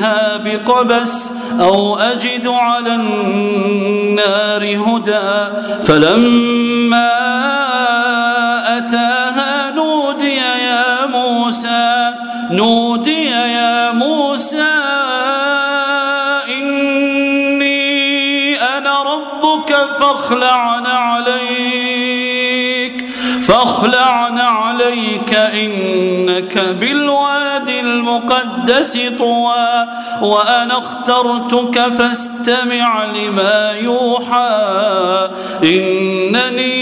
منها بقبس أو أجد على النار هدى. فلما أتاها نودي يا موسى نودي يا موسى إني أنا ربك فاخلع عليك فاخلع عليك إنك بالوادي. المقدس طوى وأنا اخترتك فاستمع لما يوحى. إنني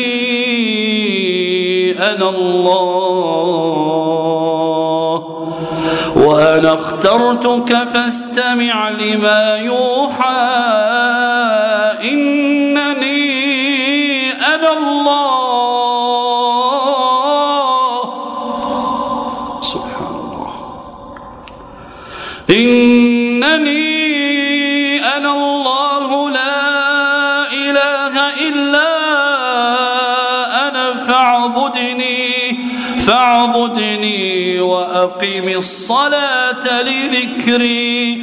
أنا الله. وأنا اخترتك فاستمع لما يوحى. وأقم الصلاة لذكري.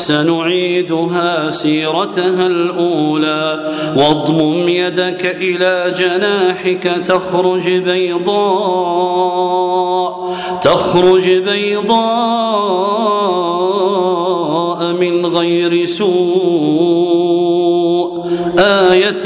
سنعيدها سيرتها الأولى. واضمم يدك إلى جناحك تخرج بيضاء تخرج بيضاء من غير سوء.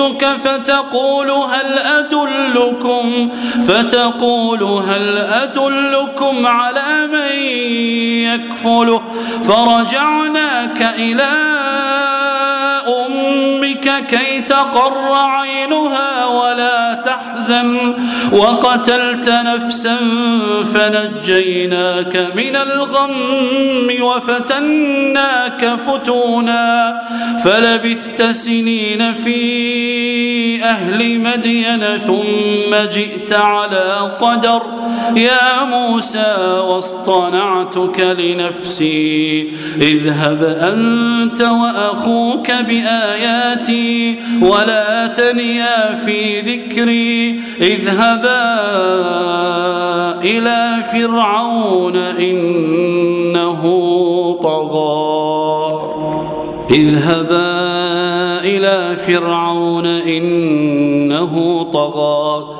أختك فتقول هل أدلكم؟ فتقول هل أدلكم على من يكفله فرجعناك إلى أمك كي تقر عينها ولا تحزن وقتلت نفسا فنجيناك من الغم وفتناك فتونا فلبثت سنين في أهل مدين ثم جئت على قدر يا موسى واصطنعتك لنفسي. اذهب أنت وأخوك بآياتي ولا تنيا في ذكري. اذهبا إلى فرعون إنه طغى. اذهبا إلى فرعون إنه طغى.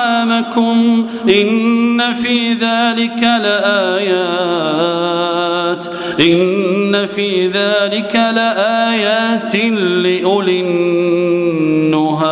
أنعامكم إن في ذلك لآيات إن في ذلك لآيات لأولي النهى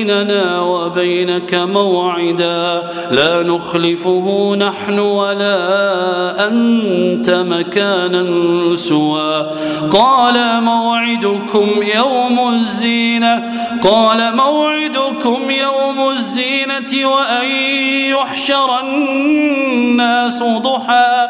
بيننا وبينك موعدا. لا نخلفه نحن ولا أنت مكانا سوى. قال موعدكم يوم الزينة. قال موعدكم يوم الزينة وأن يحشر الناس ضحى.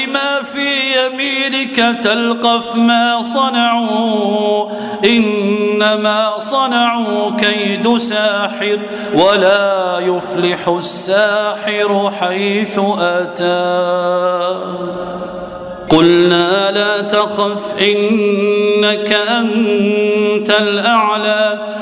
في يمينك تلقف ما صنعوا إنما صنعوا كيد ساحر ولا يفلح الساحر حيث أتى. قلنا لا تخف إنك أنت الأعلى.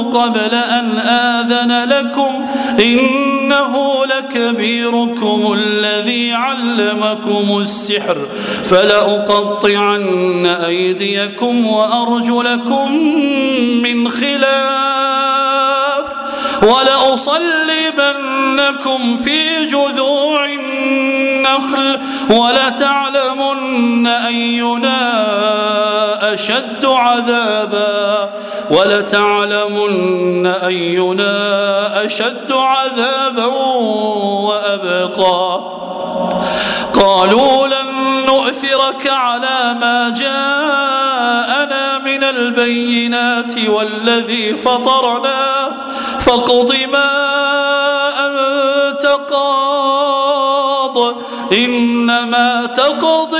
قبل أن آذن لكم إنه لكبيركم الذي علمكم السحر فلأقطعن أيديكم وأرجلكم من خلاف ولأصلبنكم في جذوع النخل ولتعلمن أينا أشد عذابا ولتعلمن أينا أشد عذابا وأبقى. قالوا لن نؤثرك على ما جاءنا من البينات والذي فطرنا. فاقض ما أنت قاض. إنما تقضي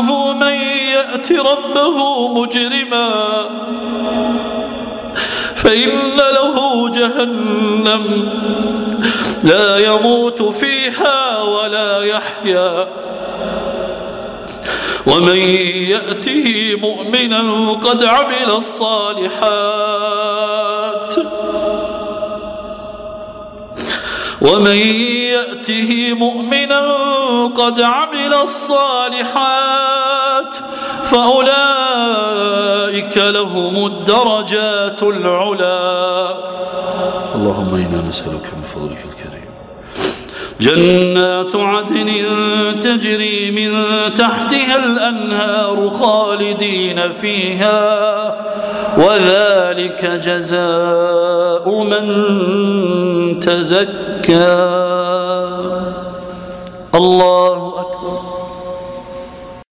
إنه من يأت ربه مجرما فإن له جهنم لا يموت فيها ولا يحيا ومن يأته مؤمنا قد عمل الصالحات ومن يأته مؤمنا قد عمل الصالحات فأولئك لهم الدرجات العلا. اللهم إنا نسألك من فضلك الكريم. جنات عدن تجري من تحتها الأنهار خالدين فيها وذلك جزاء من تزكى. الله